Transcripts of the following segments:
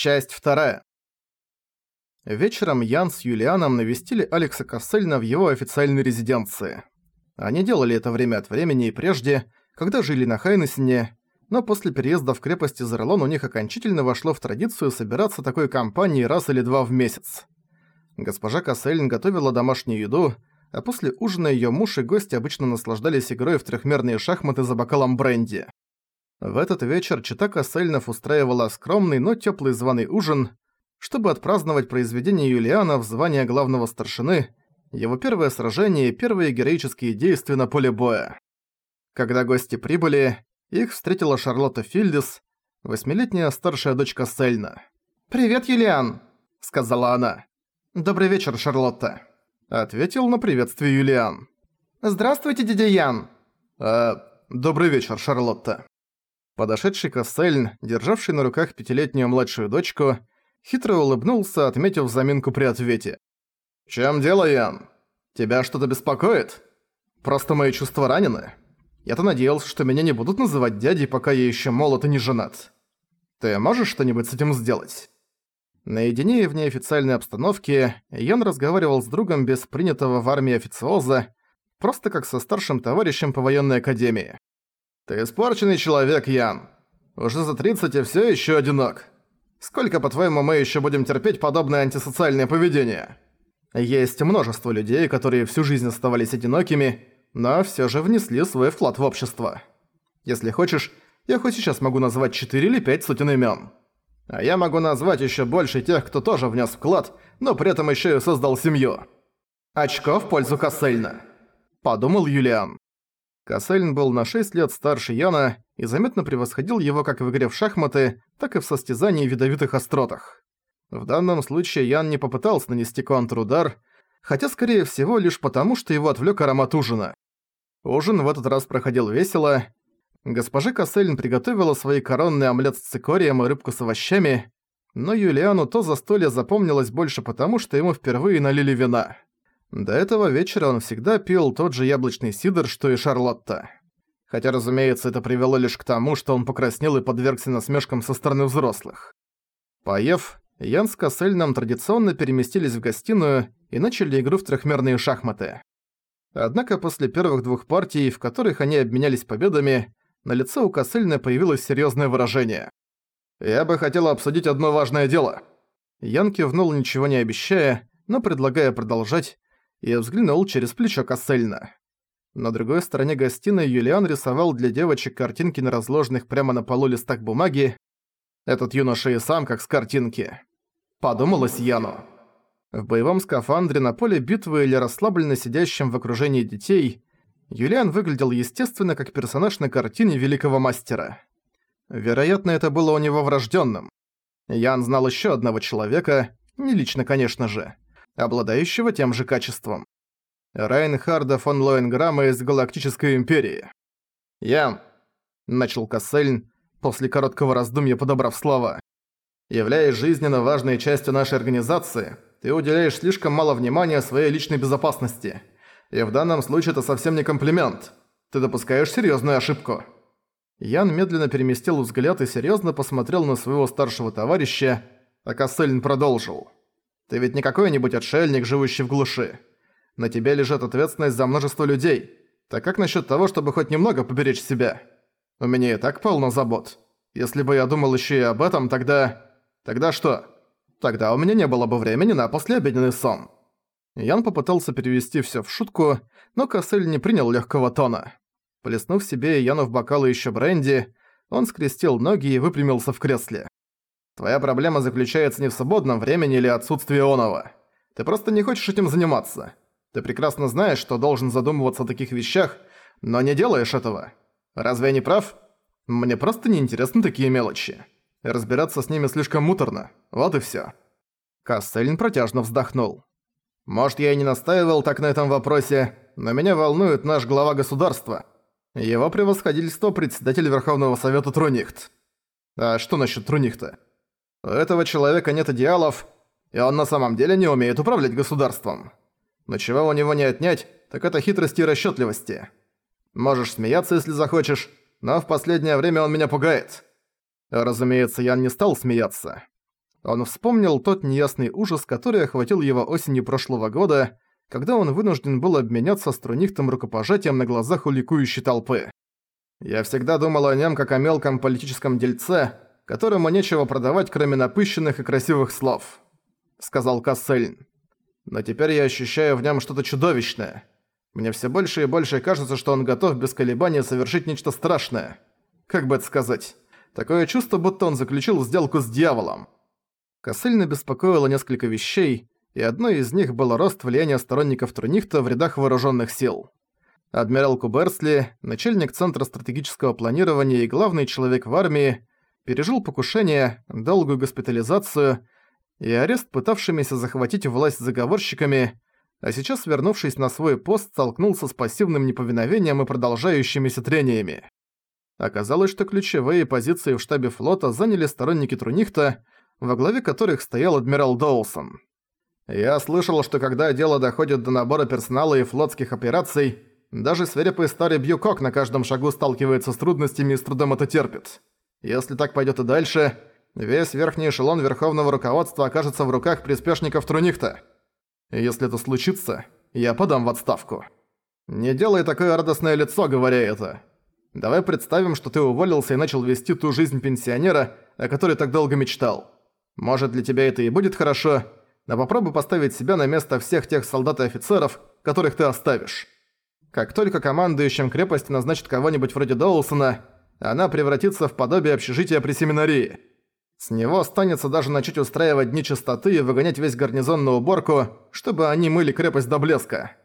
Часть вторая. Вечером Ян с Юлианом навестили Алекса Кассельна в его официальной резиденции. Они делали это время от времени и прежде, когда жили на Хайнесене, но после переезда в крепость Изерлон у них окончательно вошло в традицию собираться такой компанией раз или два в месяц. Госпожа Кассельн готовила домашнюю еду, а после ужина её муж и гости обычно наслаждались игрой в трёхмерные шахматы за бокалом бренди. В этот вечер чита Кассельнов устраивала скромный, но тёплый званый ужин, чтобы отпраздновать произведение Юлиана в звании главного старшины, его первое сражение и первые героические действия на поле боя. Когда гости прибыли, их встретила Шарлотта Фильдис, восьмилетняя старшая дочка Сельна. «Привет, Юлиан!» — сказала она. «Добрый вечер, Шарлотта!» — ответил на приветствие Юлиан. «Здравствуйте, дядя Ян!» «Э, добрый вечер, Шарлотта!» Подошедший Кассельн, державший на руках пятилетнюю младшую дочку, хитро улыбнулся, отметив заминку при ответе. «В чём дело, Ян? Тебя что-то беспокоит? Просто мои чувства ранены?» Я-то надеялся, что меня не будут называть дядей, пока я еще молод и не женат. Ты можешь что-нибудь с этим сделать?» Наедине и в неофициальной обстановке Ян разговаривал с другом без принятого в армии официоза, просто как со старшим товарищем по военной академии. «Ты испорченный человек, Ян. Уже за 30 и всё ещё одинок. Сколько, по-твоему, мы ещё будем терпеть подобное антисоциальное поведение?» Есть множество людей, которые всю жизнь оставались одинокими, но все же внесли свой вклад в общество. Если хочешь, я хоть сейчас могу назвать 4 или 5 сотен имен. А я могу назвать еще больше тех, кто тоже внес вклад, но при этом еще и создал семью. Очко в пользу Кассельна. Подумал Юлиан. Кассельн был на 6 лет старше Яна и заметно превосходил его как в игре в шахматы, так и в состязании в ядовитых остротах. В данном случае Ян не попытался нанести контрудар, хотя скорее всего лишь потому, что его отвлек аромат ужина. Ужин в этот раз проходил весело. Госпожа Кассельн приготовила свои коронный омлет с цикорием и рыбку с овощами, но Юлиану то застолье запомнилось больше потому, что ему впервые налили вина. До этого вечера он всегда пил тот же яблочный сидр, что и Шарлотта. Хотя, разумеется, это привело лишь к тому, что он покраснел и подвергся насмешкам со стороны взрослых. Поев, Ян с Кассельном традиционно переместились в гостиную и начали игру в трехмерные шахматы. Однако после первых двух партий, в которых они обменялись победами, на лице у Кассельна появилось серьёзное выражение. «Я бы хотел обсудить одно важное дело». Ян кивнул, ничего не обещая, но предлагая продолжать, и взглянул через плечо Кассельна. На другой стороне гостиной Юлиан рисовал для девочек картинки на разложенных прямо на полу листах бумаги. Этот юноша и сам как с картинки. Подумалось Яну. В боевом скафандре на поле битвы или расслабленно сидящем в окружении детей Юлиан выглядел естественно как персонаж на картине великого мастера. Вероятно, это было у него врожденным. Ян знал еще одного человека, не лично, конечно же, обладающего тем же качеством. Райнхарда фон Лоенграмма из Галактической Империи. «Ян», — начал Кассельн, после короткого раздумья подобрав слова, «являясь жизненно важной частью нашей организации, ты уделяешь слишком мало внимания своей личной безопасности. И в данном случае это совсем не комплимент. Ты допускаешь серьезную ошибку». Ян медленно переместил взгляд и серьезно посмотрел на своего старшего товарища, а Кассельн продолжил. «Ты ведь не какой-нибудь отшельник, живущий в глуши. На тебе лежит ответственность за множество людей. Так как насчет того, чтобы хоть немного поберечь себя? У меня и так полно забот. Если бы я думал еще и об этом, тогда... Тогда что?» Тогда у меня не было бы времени на послеобеденный сон». Ян попытался перевести всё в шутку, но Кассель не принял лёгкого тона. Плеснув себе Яну в бокалы ещё бренди, он скрестил ноги и выпрямился в кресле. «Твоя проблема заключается не в свободном времени или отсутствии оного. Ты просто не хочешь этим заниматься. Ты прекрасно знаешь, что должен задумываться о таких вещах, но не делаешь этого. Разве я не прав? Мне просто неинтересны такие мелочи». Разбираться с ними слишком муторно. Вот и всё». Кассельн протяжно вздохнул. «Может, я и не настаивал так на этом вопросе, но меня волнует наш глава государства. Его превосходительство председатель Верховного Совета Трунихт. А что насчет Трунихта? У этого человека нет идеалов, и он на самом деле не умеет управлять государством. Но чего у него не отнять, так это хитрости и расчётливости. Можешь смеяться, если захочешь, но в последнее время он меня пугает. Разумеется, Ян не стал смеяться. Он вспомнил тот неясный ужас, который охватил его осенью прошлого года, когда он вынужден был обменяться с Трунихтом рукопожатием на глазах у ликующей толпы. «Я всегда думал о нем как о мелком политическом дельце, которому нечего продавать, кроме напыщенных и красивых слов», — сказал Кассельн. «Но теперь я ощущаю в нем что-то чудовищное. Мне все больше и больше кажется, что он готов без колебания совершить нечто страшное. Как бы это сказать? Такое чувство, будто он заключил сделку с дьяволом». Кассельна беспокоило несколько вещей, и одной из них был рост влияния сторонников Трунихта в рядах вооруженных сил. Адмирал Куберсли, начальник Центра стратегического планирования и главный человек в армии, пережил покушение, долгую госпитализацию и арест пытавшимися захватить власть заговорщиками, а сейчас, вернувшись на свой пост, столкнулся с пассивным неповиновением и продолжающимися трениями. Оказалось, что ключевые позиции в штабе флота заняли сторонники Трунихта, во главе которых стоял адмирал Доусон. Я слышал, что когда дело доходит до набора персонала и флотских операций, даже свирепый старый Бьюкок на каждом шагу сталкивается с трудностями и с трудом это терпит. Если так пойдет и дальше, весь верхний эшелон верховного руководства окажется в руках приспешников Трунихта. Если это случится, я подам в отставку. Не делай такое радостное лицо, говоря это. Давай представим, что ты уволился и начал вести ту жизнь пенсионера, о которой так долго мечтал. Может, для тебя это и будет хорошо, но попробуй поставить себя на место всех тех солдат и офицеров, которых ты оставишь. Как только командующим крепости назначит кого-нибудь вроде Доусона, она превратится в подобие общежития при семинарии. С него останется даже начать устраивать дни чистоты и выгонять весь гарнизон на уборку, чтобы они мыли крепость до блеска.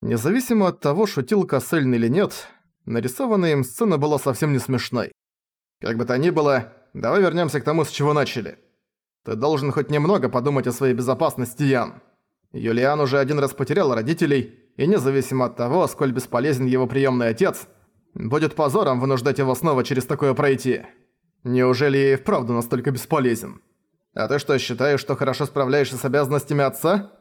Независимо от того, шутил Кассельн или нет, нарисованная им сцена была совсем не смешной. Как бы то ни было, давай вернемся к тому, с чего начали. Ты должен хоть немного подумать о своей безопасности, Ян. Юлиан уже один раз потерял родителей, и независимо от того, сколь бесполезен его приемный отец, будет позором вынуждать его снова через такое пройти. Неужели я и вправду настолько бесполезен? А ты что, считаешь, что хорошо справляешься с обязанностями отца?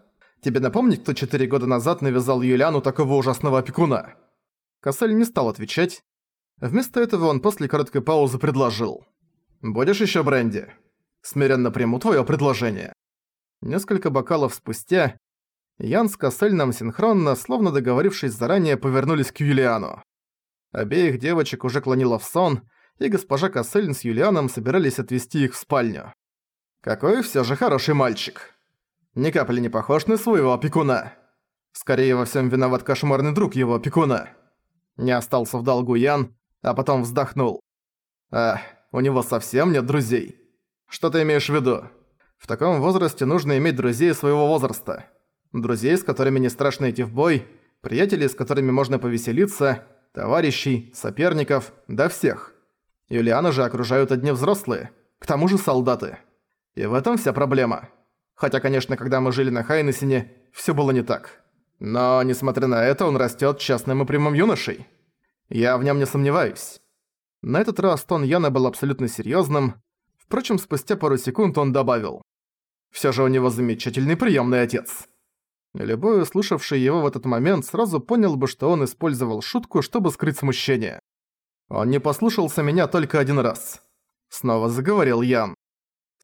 Тебе напомнить, кто четыре года назад навязал Юлиану такого ужасного опекуна?» Кассель не стал отвечать. Вместо этого он после короткой паузы предложил. «Будешь еще бренди?» смиренно приму твое предложение». Несколько бокалов спустя Ян с Кассельном синхронно, словно договорившись заранее, повернулись к Юлиану. Обеих девочек уже клонило в сон, и госпожа Кассельн с Юлианом собирались отвезти их в спальню. «Какой все же хороший мальчик. Ни капли не похож на своего опекуна. Скорее во всем виноват кошмарный друг его опекуна». Не остался в долгу Ян, а потом вздохнул. «Ах, у него совсем нет друзей». Что ты имеешь в виду? В таком возрасте нужно иметь друзей своего возраста. Друзей, с которыми не страшно идти в бой, приятелей, с которыми можно повеселиться, товарищей, соперников, да всех. Юлиана же окружают одни взрослые, к тому же солдаты. И в этом вся проблема. Хотя, конечно, когда мы жили на Хайнесине, всё было не так. Но, несмотря на это, он растёт частным и прямым юношей. Я в нём не сомневаюсь. На этот раз тон Яна был абсолютно серьёзным, Впрочем, спустя пару секунд он добавил. «Всё же у него замечательный приёмный отец». Любой, слушавший его в этот момент, сразу понял бы, что он использовал шутку, чтобы скрыть смущение. «Он не послушался меня только один раз». Снова заговорил Ян.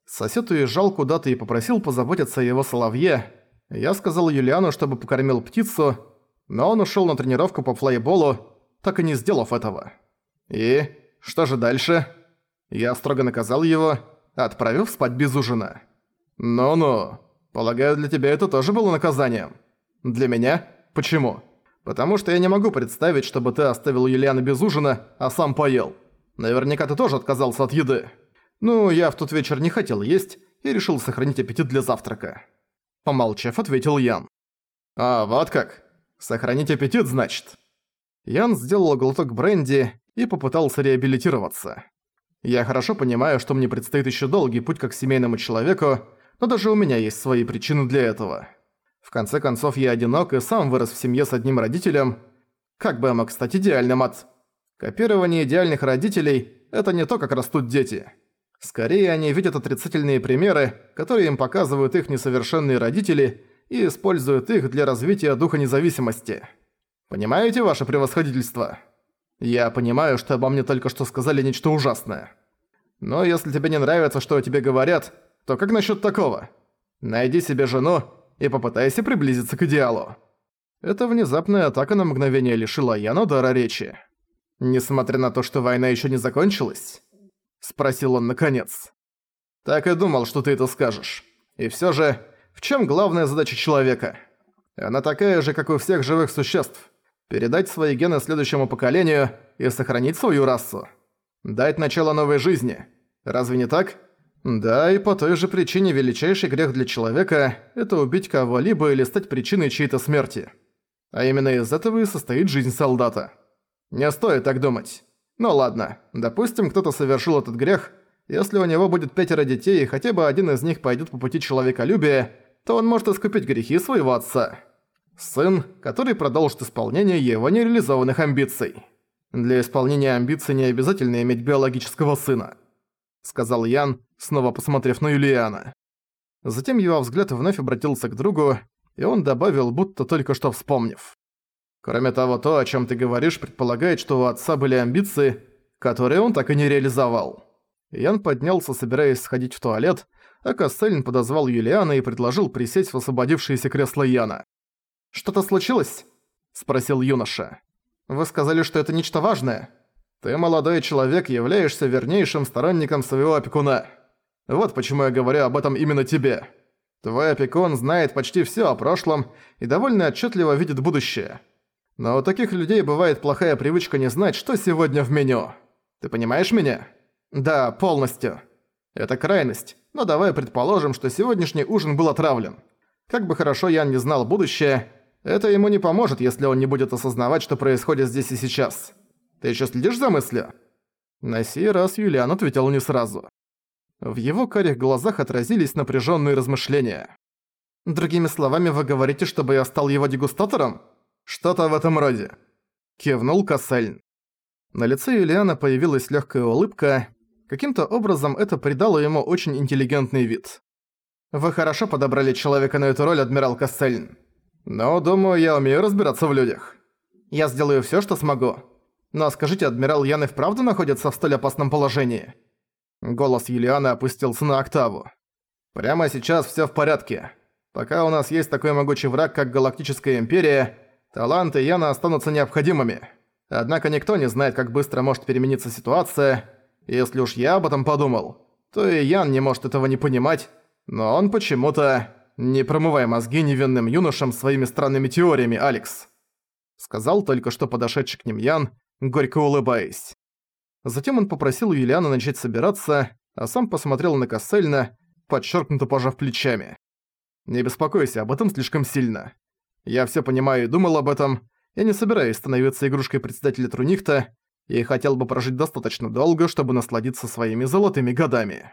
Сосед уезжал куда-то и попросил позаботиться о его соловье. Я сказал Юлиану, чтобы покормил птицу, но он ушёл на тренировку по флейболу, так и не сделав этого. И что же дальше?» Я строго наказал его, отправив спать без ужина. Ну-ну, полагаю, для тебя это тоже было наказанием. Для меня? Почему? Потому что я не могу представить, чтобы ты оставил Юлиана без ужина, а сам поел. Наверняка ты тоже отказался от еды. Ну, я в тот вечер не хотел есть и решил сохранить аппетит для завтрака. Помолчав, ответил Ян. А, вот как? Сохранить аппетит, значит? Ян сделал глоток бренди и попытался реабилитироваться. Я хорошо понимаю, что мне предстоит еще долгий путь как семейному человеку, но даже у меня есть свои причины для этого. В конце концов, я одинок и сам вырос в семье с одним родителем. Как бы я мог стать идеальным от... Копирование идеальных родителей – это не то, как растут дети. Скорее, они видят отрицательные примеры, которые им показывают их несовершенные родители и используют их для развития духа независимости. Понимаете ваше превосходительство? Я понимаю, что обо мне только что сказали нечто ужасное. Но если тебе не нравится, что о тебе говорят, то как насчет такого? Найди себе жену и попытайся приблизиться к идеалу». Эта внезапная атака на мгновение лишила Яну дара речи. «Несмотря на то, что война еще не закончилась?» – спросил он наконец. «Так и думал, что ты это скажешь. И все же, в чем главная задача человека? Она такая же, как у всех живых существ. Передать свои гены следующему поколению и сохранить свою расу. Дать начало новой жизни. Разве не так?» Да, и по той же причине величайший грех для человека – это убить кого-либо или стать причиной чьей-то смерти. А именно из этого и состоит жизнь солдата. Не стоит так думать. Ну ладно, допустим, кто-то совершил этот грех. Если у него будет пятеро детей и хотя бы один из них пойдет по пути человеколюбия, то он может искупить грехи своего отца. Сын, который продолжит исполнение его нереализованных амбиций. Для исполнения амбиций не обязательно иметь биологического сына. Сказал Ян, снова посмотрев на Юлиана. Затем его взгляд вновь обратился к другу, и он добавил, будто только что вспомнив. Кроме того, то, о чем ты говоришь, предполагает, что у отца были амбиции, которые он так и не реализовал. Ян поднялся, собираясь сходить в туалет, а Кассельн подозвал Юлиана и предложил присесть в освободившееся кресло Яна. «Что-то случилось?» – спросил юноша. «Вы сказали, что это нечто важное. Ты, молодой человек, являешься вернейшим сторонником своего опекуна. Вот почему я говорю об этом именно тебе». Твой опекун знает почти всё о прошлом и довольно отчетливо видит будущее. Но у таких людей бывает плохая привычка не знать, что сегодня в меню. Ты понимаешь меня? Да, полностью. Это крайность, но давай предположим, что сегодняшний ужин был отравлен. Как бы хорошо Ян не знал будущее, это ему не поможет, если он не будет осознавать, что происходит здесь и сейчас. Ты ещё следишь за мыслью? На сей раз Юлиан ответил не сразу. В его карих глазах отразились напряженные размышления. «Другими словами, вы говорите, чтобы я стал его дегустатором?» «Что-то в этом роде», — кивнул Кассельн. На лице Юлиана появилась легкая улыбка. Каким-то образом это придало ему очень интеллигентный вид. «Вы хорошо подобрали человека на эту роль, адмирал Кассельн. Но, думаю, я умею разбираться в людях. Я сделаю все, что смогу. Но скажите, адмирал Ян и вправду находится в столь опасном положении?» Голос Юлианы опустился на октаву. «Прямо сейчас всё в порядке. Пока у нас есть такой могучий враг, как Галактическая Империя, таланты Яна останутся необходимыми. Однако никто не знает, как быстро может перемениться ситуация. Если уж я об этом подумал, то и Ян не может этого не понимать, но он почему-то... Не промывай мозги невинным юношам своими странными теориями, Алекс. Сказал только что подошедший к ним Ян, горько улыбаясь. Затем он попросил Юлиана начать собираться, а сам посмотрел на Кассельна, подчеркнуто пожав плечами. «Не беспокойся об этом слишком сильно. Я все понимаю и думал об этом. Я не собираюсь становиться игрушкой председателя Трунихта и хотел бы прожить достаточно долго, чтобы насладиться своими золотыми годами».